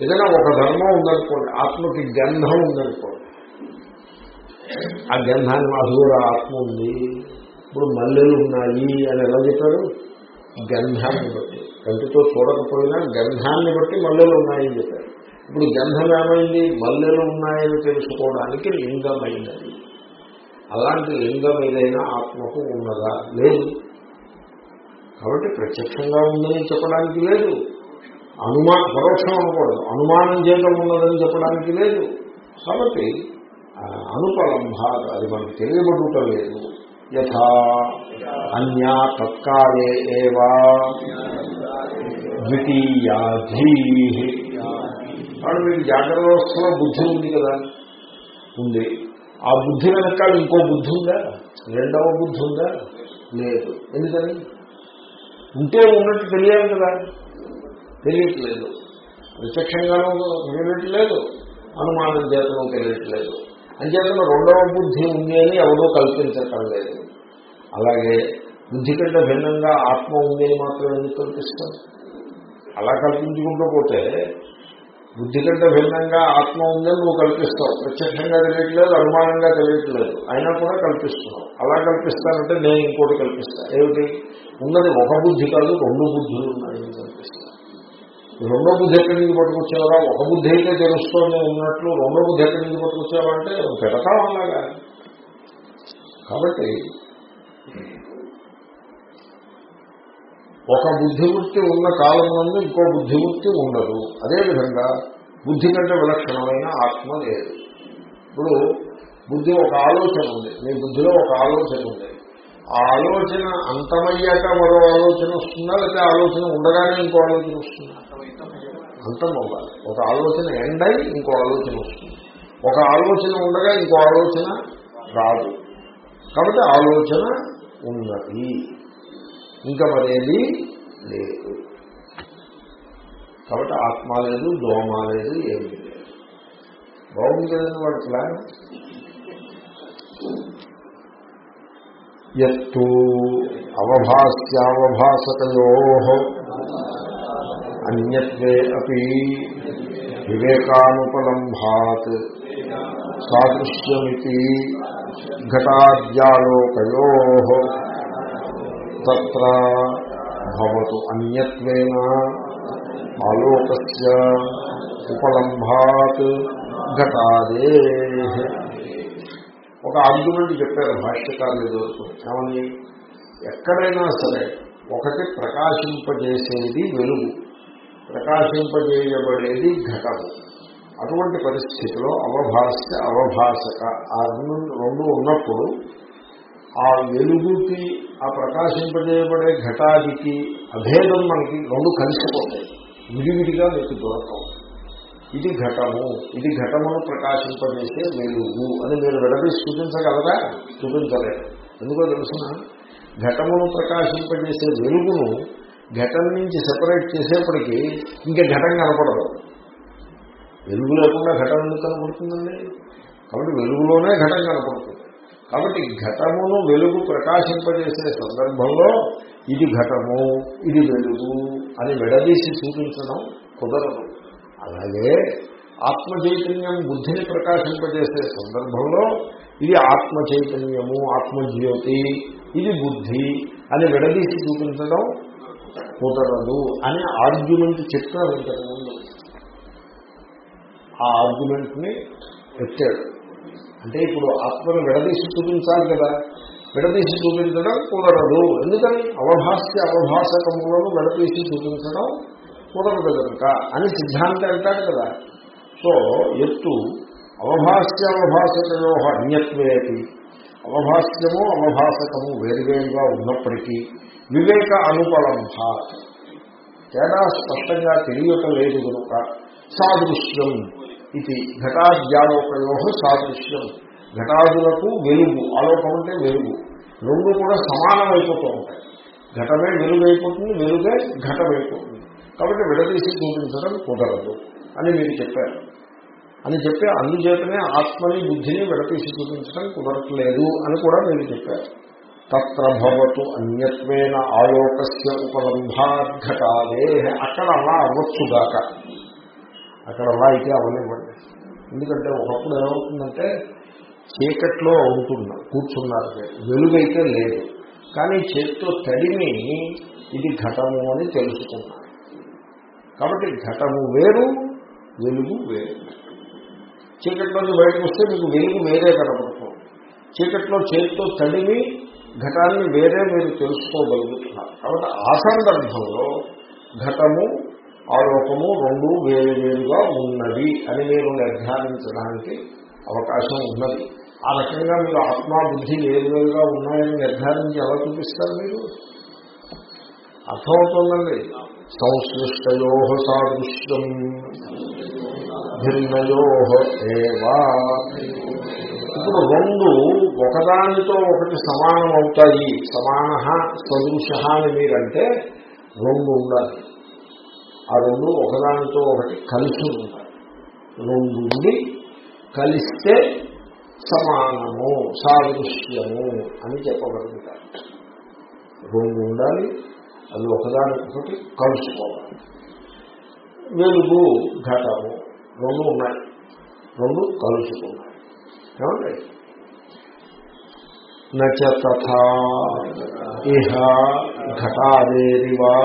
ఏదైనా ఒక ధర్మం ఉందనుకోండి ఆత్మకి గంధం ఉందనుకోండి. ఆ గంధాన్ని మధుర ఆత్మ ఉంది. ఇప్పుడు మల్లెలు ఉన్నాయి అని ఎలా చెప్పారు? గంధాన్ని బట్టి. కంటితో చూడకపోయినా గంధాన్ని బట్టి మల్లెలు ఉన్నాయని చెప్పారు. ఇప్పుడు గంధం ఏమైంది? మల్లెలు ఉన్నాయని తెలుసుకోవడానికి లింగమైనది. అలాంటి లింగం ఏదైనా ఆత్మకు ఉన్నదా? లేదు. కాబట్టి ప్రత్యక్షంగా ఉందని చెప్పడానికి లేదు. అనుమా పరోక్షం అనకూడదు. అనుమానం చేయడం ఉన్నదని చెప్పడానికి లేదు. కాబట్టి ఆ, అనుపలంభ అది మనకు తెలియబడుట లేదు యథా అన్యా తత్కాలే ఏవా ద్వితీయాధీ. కాబట్టి మీకు జాగ్రత్త వ్యవస్థలో బుద్ధి ఉంది కదా. ఉంది. ఆ బుద్ధి వెనకాల ఇంకో బుద్ధి ఉందా? రెండవ బుద్ధి ఉందా? లేదు. ఎందుకని? ఉంటే ఉన్నట్టు తెలియాలి కదా. తెలియట్లేదు. ప్రత్యక్షంగానూ తెలియట్లేదు. అనుమానం చేతను తెలియట్లేదు. అంచేతను రెండవ బుద్ధి ఉంది అని ఎవరో కల్పించటం లేదు. అలాగే బుద్ధి కంటే భిన్నంగా ఆత్మ ఉంది అని మాత్రం ఎందుకు కల్పిస్తాం? అలా కల్పించుకుంటూ పోతే బుద్ధి కంటే భిన్నంగా ఆత్మ ఉందని నువ్వు కల్పిస్తావు. ప్రత్యక్షంగా తెలియట్లేదు అనుమానంగా తెలియట్లేదు. అయినా కూడా కల్పిస్తున్నావు. అలా కల్పిస్తానంటే నేను ఇంకోటి కల్పిస్తా. ఏమిటి? ఉన్నది ఒక బుద్ధి కాదు రెండు బుద్ధులు ఉన్నాయని కల్పిస్తాను రెండో బుద్ధి ఎక్కడి నుంచి పట్టుకొచ్చేవారా? ఒక బుద్ధి అయితే తెలుస్తూనే ఉన్నట్లు. రెండో బుద్ధి ఎక్కడి నుంచి పట్టుకొచ్చేవా అంటే పెడతాం అలాగా కాబట్టి ఒక బుద్ధివృత్తి ఉన్న కాలం నుండి ఇంకో బుద్ధివృత్తి ఉండదు. అదేవిధంగా బుద్ధి కంటే విలక్షణమైన ఆత్మ లేదు. ఇప్పుడు బుద్ధి ఒక ఆలోచన ఉంది. మీ బుద్ధిలో ఒక ఆలోచన ఉంది. ఆ ఆలోచన అంతమయ్యాక మరో ఆలోచన వస్తుందా? లేకపోతే ఆలోచన ఉండగానే ఇంకో ఆలోచన వస్తుందా? అంతం అవ్వాలి ఒక ఆలోచన ఎండ్ అయి ఇంకో ఆలోచన వస్తుంది. ఒక ఆలోచన ఉండగా ఇంకో ఆలోచన రాదు. కాబట్టి ఆలోచన ఉన్నది. ఇంకా మరేది లేదు. కాబట్టి ఆత్మ లేదు దోమ లేదు ఏమి లేదు. బాగుంది కదండి వాడి ప్లాన్? ఎత్తు అవభాస్యావభాసకయో అన్యత్వే అపి వివేకానుపలంభాత్ సాదృశ్యమితి ఘటాద్యాలోకయో తత్ర భవతు అన్యత్వేన ఆలోకస్య ఉపలంభాత్ ఘటాదే. ఒక ఆర్గ్యుమెంట్ చెప్పారు భాష్యకారులు ఎదుర్కొని ఏమని? ఎక్కడైనా సరే ఒకటి ప్రకాశింపజేసేది వెలుగు. ప్రకాశింపజేయబడేది ఘటము. అటువంటి పరిస్థితిలో అవభాస్య అవభాసక ఆ రెండు రెండు ఉన్నప్పుడు ఆ వెలుగుకి ఆ ప్రకాశింపజేయబడే ఘటాదికి అభేదం మనకి రెండు కలిసిపోతాయి. విడివిడిగా మీకు దొరకవు. ఇది ఘటము. ఇది ఘటమును ప్రకాశింపజేసే వెలుగు అని మీరు విడదీసి చూపించగలరా చూపించలేరు ఎందుకో తెలుసిన? ఘటమును ప్రకాశింపజేసే వెలుగును ఘటం నుంచి సెపరేట్ చేసేప్పటికీ ఇంకా ఘటం కనపడదు. వెలుగు లేకుండా ఘటం ఎందుకు కనపడుతుందండి? కాబట్టి వెలుగులోనే ఘటం కనపడుతుంది. కాబట్టి ఘటమును వెలుగు ప్రకాశింపజేసే సందర్భంలో ఇది ఘటము ఇది వెలుగు అని విడదీసి చూపించడం కుదరదు. అలాగే ఆత్మ చైతన్యం బుద్ధిని ప్రకాశింపజేసే సందర్భంలో ఇది ఆత్మ చైతన్యము ఆత్మజ్యోతి ఇది బుద్ధి అని విడదీసి చూపించడం కుదరదు అని ఆర్గ్యుమెంట్ చెప్పారు ఇంతకుముందు ఆ ఆర్గ్యుమెంట్ని అంటే ఇప్పుడు ఆత్మను విడదీసి చూపించాలి కదా. విడదీసి చూపించడం కుదరదు. ఎందుకని? అవభాస్య అవభాసకములను విడదీసి చూపించడం కుదరదు కనుక అని సిద్ధాంతం అంటాడు కదా. సో ఎత్తు అవభాస్య అవభాసకయో అన్యత్వేటి అవభాస్యము అవభాసకము వేరువేరుగా ఉన్నప్పటికీ వివేక అనుపలంభ. తేడా స్పష్టంగా తెలియటం లేదు కనుక సాదృశ్యం. ఇది ఘటాద్యాలోకయో సాదృశ్యం. ఘటాదులకు వెలుగు ఆలోకం అంటే వెలుగు. రెండు కూడా సమానమైపోతూ ఉంటాయి. ఘటమే వెలుగైపోతుంది వెలుగే ఘటమైపోతుంది. కాబట్టి విడదీసి చూపించడం కుదరదు అని మీరు చెప్పారు. అని చెప్పి అందుచేతనే ఆత్మని బుద్ధిని విడతీసి చూపించడం కుదరట్లేదు అని కూడా మీరు చెప్పారు. తత్ర భవతు అన్యత్వేన ఆలోకస్య ఉపలంభాఘటాదే అక్కడ అలా అవ్వచ్చుగాక అక్కడ అలా అయితే అవ్వనివ్వండి ఎందుకంటే ఒకప్పుడు ఏమవుతుందంటే చీకట్లో ఉంటున్నా కూర్చున్నారు. వెలుగైతే లేదు. కానీ చేతితో తడిని ఇది ఘటము అని తెలుసుకున్నారు. కాబట్టి ఘటము వేరు వెలుగు వేరు. చీకట్లోంచి బయటకు వస్తే మీకు వెలుగు వేరే కనపడుతుంది. చీకట్లో చేతితో తడిమి ఘటాన్ని వేరే మీరు తెలుసుకోగలుగుతున్నారు. కాబట్టి ఆ సందర్భంలో ఘటము ఆ ఆలోకము రెండు వేరు వేరుగా ఉన్నది అని మీరు నిర్ధారించడానికి అవకాశం ఉన్నది. ఆ రకంగా మీరు ఆత్మాబుద్ధి వేరువేరుగా ఉన్నాయని నిర్ధారించి ఎలా చూపిస్తారు మీరు? అర్థమవుతుందండి? సంశ్లిష్టయో సాదృశ్యం భిన్నయో ఏవా. ఇప్పుడు రెండు ఒకదానితో ఒకటి సమానం అవుతాయి సమాన సదృశ అని మీరంటే రెండు ఉండాలి. ఆ రెండు ఒకదానితో ఒకటి కలిసి ఉంటాయి. రెండు కలిస్తే సమానము సాదృశ్యము అని చెప్పగలుగుతారు రెండు ఉండాలి అది ఒకదానికొకటి కలుసుకోవాలి. వెలుగు ఘటము రెండు ఉన్నాయి. రెండు కలుసుకున్నాయి. ఏమండి? నచ తథా ఇహ ఘటాదేరివా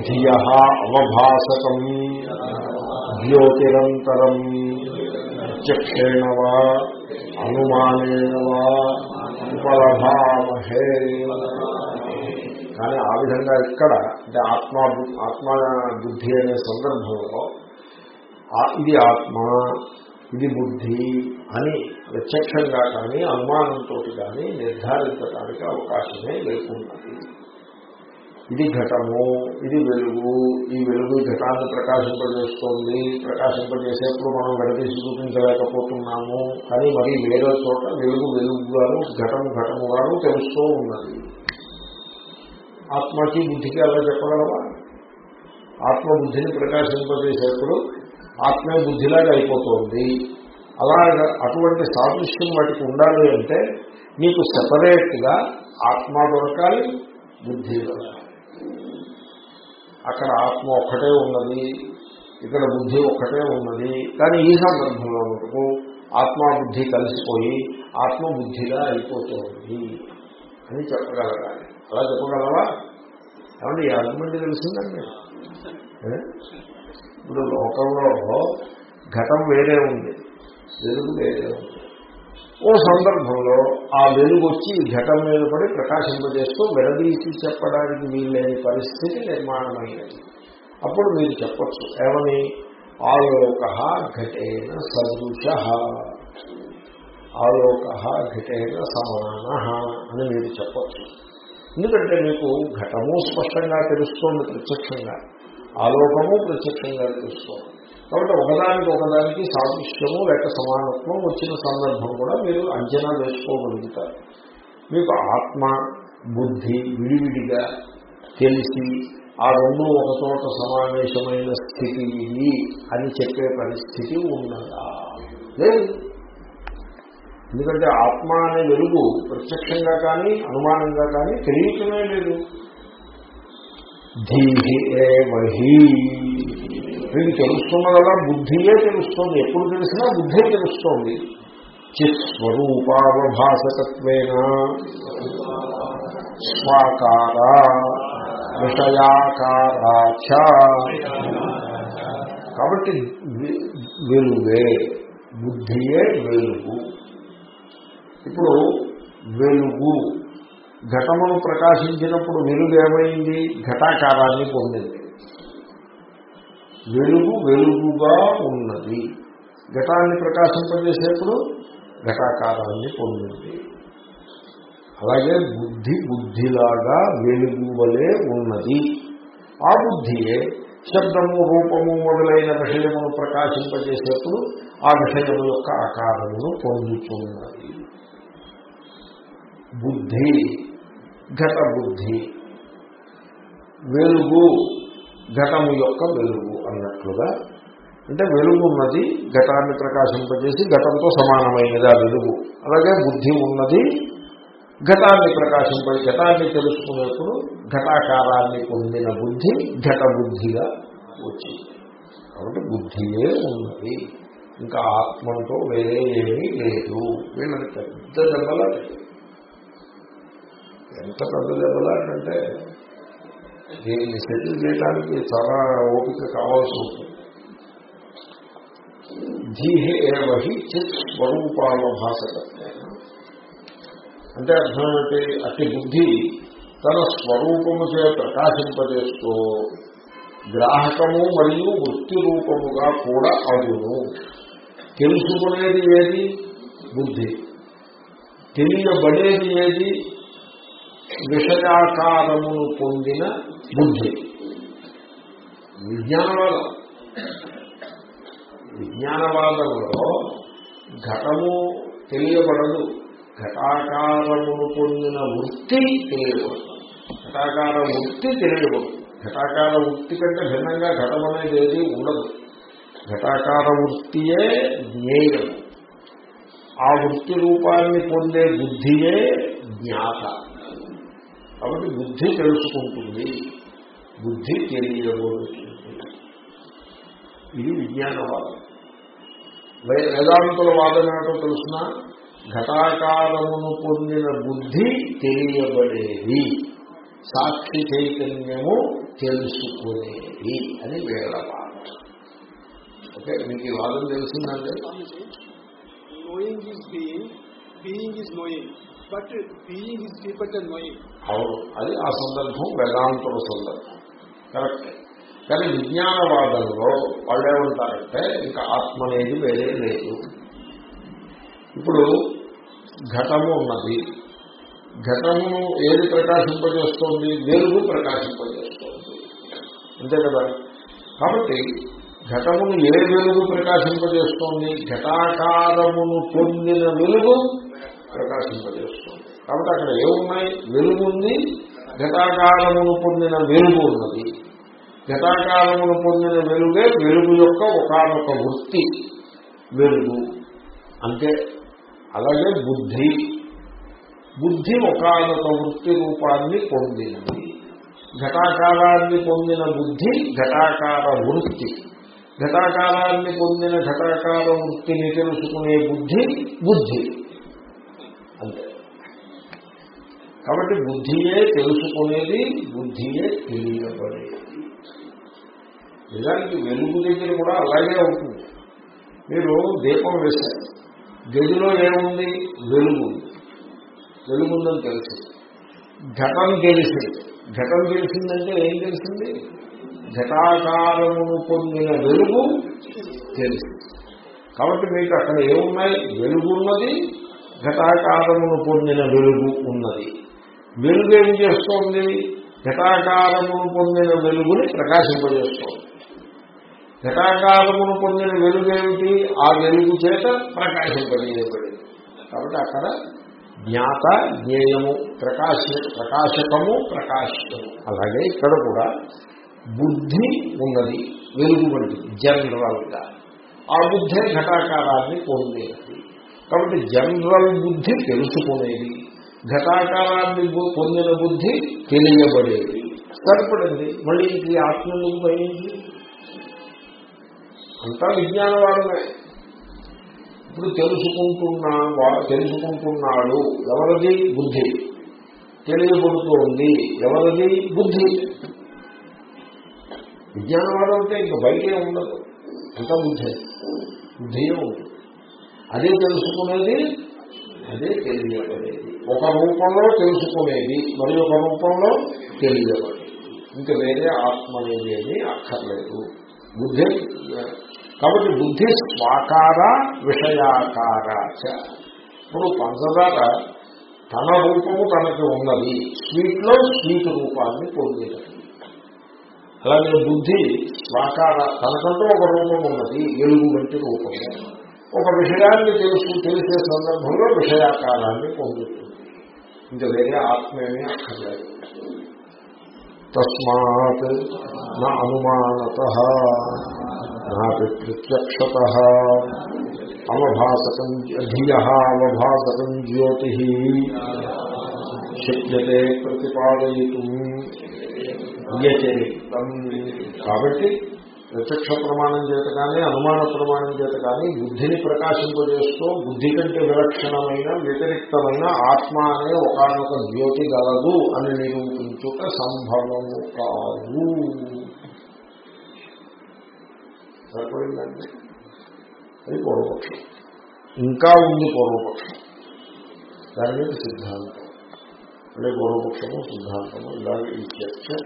ధియ అవభాసకం ద్యోతిరంతరం ప్రత్యక్షేణ వా అనుమానేన వా ఉపలభామహే కానీ ఆ విధంగా ఇక్కడ అంటే ఆత్మ ఆత్మ బుద్ధి అనే సందర్భంలో ఇది ఆత్మ ఇది బుద్ధి అని ప్రత్యక్షంగా కానీ అనుమానంతో కానీ నిర్ధారించడానికి అవకాశమే లేకున్నది ఇది ఘటము ఇది వెలుగు. ఈ వెలుగు ఘటాన్ని ప్రకాశింపజేస్తోంది. ప్రకాశింపజేసేప్పుడు మనం గడతీసి చూపించలేకపోతున్నాము కానీ మరి వేరే చోట వెలుగు వెలుగుగాను ఘటము ఘటముగాను తెలుస్తూ ఉన్నది. ఆత్మకి బుద్ధికి అలా చెప్పగలవా? ఆత్మబుద్ధిని ప్రకాశింపజేసేప్పుడు ఆత్మే బుద్ధిలాగా అయిపోతుంది. అలా అటువంటి సాదృశ్యం వాటికి ఉండాలి అంటే నీకు సెపరేట్గా ఆత్మ దొరకాలి బుద్ధి దొరకాలి. అక్కడ ఆత్మ ఒక్కటే ఉన్నది ఇక్కడ బుద్ధి ఒక్కటే ఉన్నది. కానీ ఈ సందర్భంలో మటుకు ఆత్మ బుద్ధి కలిసిపోయి ఆత్మ బుద్ధిగా అయిపోతుంది అని చెప్పగలగాలి. అలా చెప్పగలవా? కాబట్టి ఈ ఆర్గ్యుమెంట్ తెలిసిందండి? ఇప్పుడు లోకంలో ఘటం వేరే ఉంది. వెలుగు వేరే ఉంది. ఓ సందర్భంలో ఆ వెలుగు వచ్చి ఘటం మీద పడి ప్రకాశింపజేస్తూ విడదీసి చెప్పడానికి వీల్లేని పరిస్థితి నిర్మాణమైనది. అప్పుడు మీరు చెప్పచ్చు ఏమని? ఆలోక ఘటేన సదృశ. ఆలోక ఘటేన సమాన అని మీరు చెప్పచ్చు. ఎందుకంటే మీకు ఘటము స్పష్టంగా తెలుస్తోంది ప్రత్యక్షంగా. ఆలోకము ప్రత్యక్షంగా తెలుస్తోంది కాబట్టి ఒకదానికి ఒకదానికి సాదృశ్యము లేక సమానత్వం వచ్చిన సందర్భం కూడా మీరు అంచనా వేసుకోగలుగుతారు. మీకు ఆత్మ బుద్ధి విడివిడిగా తెలిసి ఆ రెండు ఒక చోట సమావేశమైన స్థితి ఇది అని చెప్పే పరిస్థితి ఉన్నదా లేదు. ఎందుకంటే ఆత్మ అనే వెలుగు ప్రత్యక్షంగా కానీ అనుమానంగా కానీ తెలియటమే లేదు. ధీహి ఏవహి. వీడు తెలుస్తున్నదల్లా బుద్ధియే తెలుస్తోంది. ఎప్పుడు తెలిసినా బుద్ధే తెలుస్తోంది. చిస్వరూపావభాసకత్వేన స్వాకార విషయాకారాచ. కాబట్టి వెలుగే బుద్ధియే వెలుగు. ఇప్పుడు వెలుగు ఘటమును ప్రకాశించినప్పుడు వెలుగు ఏమైంది? ఘటాకారాన్ని పొందింది. వెలుగు వెలుగుగా ఉన్నది. ఘటాన్ని ప్రకాశింపజేసేప్పుడు ఘటాకారాన్ని పొందింది. అలాగే బుద్ధి బుద్ధిలాగా వెలుగువలే ఉన్నది. ఆ బుద్ధియే శబ్దము రూపము మొదలైన విషయమును ప్రకాశింపజేసేప్పుడు ఆ విషయము యొక్క ఆకారమును పొందుతున్నది. బుద్ధి ఘట బుద్ధి వెలుగు ఘటము యొక్క వెలుగు అన్నట్లుగా అంటే వెలుగు ఉన్నది ఘటాన్ని ప్రకాశింపజేసి ఘటంతో సమానమైనది ఆ వెలుగు. అలాగే బుద్ధి ఉన్నది ఘటాన్ని ప్రకాశింప ఘటాన్ని తెలుసుకునేప్పుడు ఘటాకారాన్ని పొందిన బుద్ధి ఘట బుద్ధిగా వచ్చింది. కాబట్టి బుద్ధియే ఉన్నది. ఇంకా ఆత్మతో వేరే ఏమీ లేదు. వీళ్ళని పెద్ద దెబ్బలాట ఎంత పెద్ద దెబ్బలాటంటే దీన్ని సెటిల్ చేయడానికి చాలా ఓపిక కావాల్సి ఉంటుంది. బుద్ధి ఏవహి చిత్ స్వరూపావభాసకత్వేన అంటే అర్థం ఏంటి? అట్టి బుద్ధి తన స్వరూపము చే ప్రకాశింపజేస్తూ గ్రాహకము మరియు వృత్తి రూపముగా కూడా అగును. తెలుసుకునేది ఏది? బుద్ధి. తెలియబడేది ఏది? విషయాకారమును పొందిన బుద్ధి. విజ్ఞానవాదం. విజ్ఞానవాదంలో ఘటము తెలియబడదు. ఘటాకారమును పొందిన వృత్తి తెలియబడదు. ఘటాకార వృత్తి తెలియదు ఘటాకార వృత్తి కంటే భిన్నంగా ఘటం అనేది ఏది ఉండదు. ఘటాకార వృత్తియే జ్ఞేయం. ఆ వృత్తి రూపాన్ని పొందే బుద్ధియే జ్ఞాత. కాబట్టి బుద్ధి తెలుసుకుంటుంది. బుద్ధి తెలియబోతుంది ఇది విజ్ఞానవాదం. వేదాంతుల వాదన ఏమిటో తెలుసిన? ఘటాకారమును పొందిన బుద్ధి తెలియబడేది. సాక్షి చైతన్యము తెలుసుకునేది అని వేళవాదం ఓకే మీకు ఈ వాదం తెలిసిందంటే. అవును. అది ఆ సందర్భం వేదాంతుల సందర్భం. కరెక్ట్. కానీ విజ్ఞానవాదంలో వాళ్ళు ఏమంటారంటే ఇంకా ఆత్మ అనేది వేరే లేదు. ఇప్పుడు ఘటము ఉన్నది. ఘటము ఏది ప్రకాశింపజేస్తోంది? వెలుగు ప్రకాశింపజేస్తోంది. అంతే కదా? కాబట్టి ఘటమును ఏ వెలుగు ప్రకాశింపజేస్తోంది? ఘటాకారమును పొందిన వెలుగు ప్రకాశింప కాబట్టి అక్కడ ఏమున్నాయి? వెలుగు ఉంది ఘటాకారమును పొందిన వెలుగు ఉన్నది. ఘటాకారమును పొందిన వెలుగే వెలుగు యొక్క ఒకనొక వృత్తి. వెలుగు. అంటే అలాగే బుద్ధి. బుద్ధి ఒకనొక వృత్తి రూపాన్ని పొందినది. ఘటాకారాన్ని పొందిన బుద్ధి ఘటాకార వృత్తి. ఘటాకారాన్ని పొందిన ఘటాకార వృత్తిని తెలుసుకునే బుద్ధి బుద్ధి అంతే కాబట్టి బుద్ధియే తెలుసుకునేది బుద్ధియే తెలియబడేది. నిజానికి వెలుగు దగ్గర కూడా అలాగే అవుతుంది మీరు దీపం వేశారు. గదిలో ఏముంది? వెలుగు ఉంది. వెలుగుందని తెలిసి. ఘటం తెలిసింది ఘటం తెలిసిందంటే ఏం తెలిసింది ఘటాకారమును పొందిన వెలుగు తెలిసింది కాబట్టి మీకు అక్కడ ఏమున్నాయి? వెలుగున్నది ఘటాకారమును పొందిన వెలుగు ఉన్నది. వెలుగు ఏం చేస్తోంది? ఘటాకారమును పొందిన వెలుగుని ప్రకాశింపజేస్తోంది. ఘటాకారమును పొందిన వెలుగు ఏమిటి ఆ వెలుగు చేత ప్రకాశింపజేయబడింది. కాబట్టి అక్కడ జ్ఞాత జ్ఞేయము ప్రకాశ ప్రకాశకము ప్రకాశము అలాగే ఇక్కడ కూడా బుద్ధి ఉన్నది వెలుగు వంటిది జనరల్గా. ఆ బుద్ధే ఘటాకారాన్ని పొందేది. కాబట్టి జనరల్ బుద్ధి తెలుసుకునేది. ఘటాకారాన్ని పొందిన బుద్ధి తెలియబడేది. సరిపడింది. మళ్ళీ ఇది ఆత్మలింగం పోయింది అంతా విజ్ఞానవాదమే. ఇప్పుడు తెలుసుకుంటున్నా వా- తెలుసుకుంటున్నాడు. ఎవరిది? బుద్ధి. తెలియబడుతోంది. ఎవరిది? బుద్ధి. విజ్ఞానవాదం అంటే ఇంకా బయటే ఉండదు. అంతా బుద్ధి. బుద్ధియే ఉంటుంది అదే తెలుసుకునేది అదే తెలియబడేది. ఒక రూపంలో తెలుసుకునేది మరి ఒక రూపంలో తెలియదు. ఇంకా వేరే ఆత్మ అనేది ఏమీ అక్కర్లేదు. బుద్ధి కాబట్టి బుద్ధి స్వాకార విషయాకార ఇప్పుడు పంచదార తన రూపము తనకి ఉన్నది. స్వీట్లో స్వీట్ రూపాన్ని పొందినది. అలాగే బుద్ధి స్వాకార తనకంటూ ఒక రూపం ఉన్నది. ఎలుగు వంటి రూపము. ఒక విషయాన్ని తెలుసు తెలిసే సందర్భంలో విషయాకారాన్ని పొందుతుంది. ఇంకా వేరే ఆత్మేమీ అక్కర్లేదు తస్మాత్ నా అనుమానత నాపి ప్రత్యక్షత అవభాసకం ధియ అవభాసకం జ్యోతి శక్యతే ప్రతిపాదయితుం వ్యతిరిక్తం కాబట్టి ప్రత్యక్ష ప్రమాణం చేత కానీ అనుమాన ప్రమాణం చేత కానీ బుద్ధిని ప్రకాశింపజేస్తూ బుద్ధి కంటే విలక్షణమైన వ్యతిరిక్తమైన ఆత్మ అనే ఒకనొక జ్యోతి గలదు అని నిరూపించుట సంభవము కాదు. సరిపోయిందండి? అది పూర్వపక్షం. ఇంకా ఉంది పూర్వపక్షం. దాని మీద సిద్ధాంతం. అంటే పూర్వపక్షము సిద్ధాంతము ఇలాగే ఈ చర్చ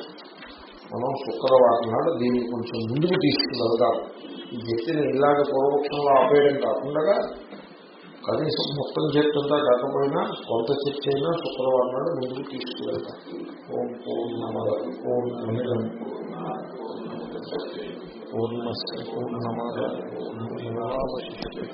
మనం శుక్రవారం నాడు దీన్ని కొంచెం ముందుకు తీసుకువెళ్దాం ఈ వ్యక్తిని ఇలాగ పూర్వపక్షంలో ఆపేయడం కాకుండా కనీసం మొత్తం చెప్తుందా కాకపోయినా కొంత చర్చ అయినా శుక్రవారం నాడు ముందుకు తీసుకువెళ్తాం. ఓం పూర్ణమద పూర్ణమిదం. పూర్ణస్ పూర్ణమాద పూర్ణమావశిష్యతే